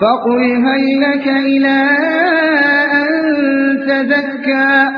فقل هل لك إلى أن تذكى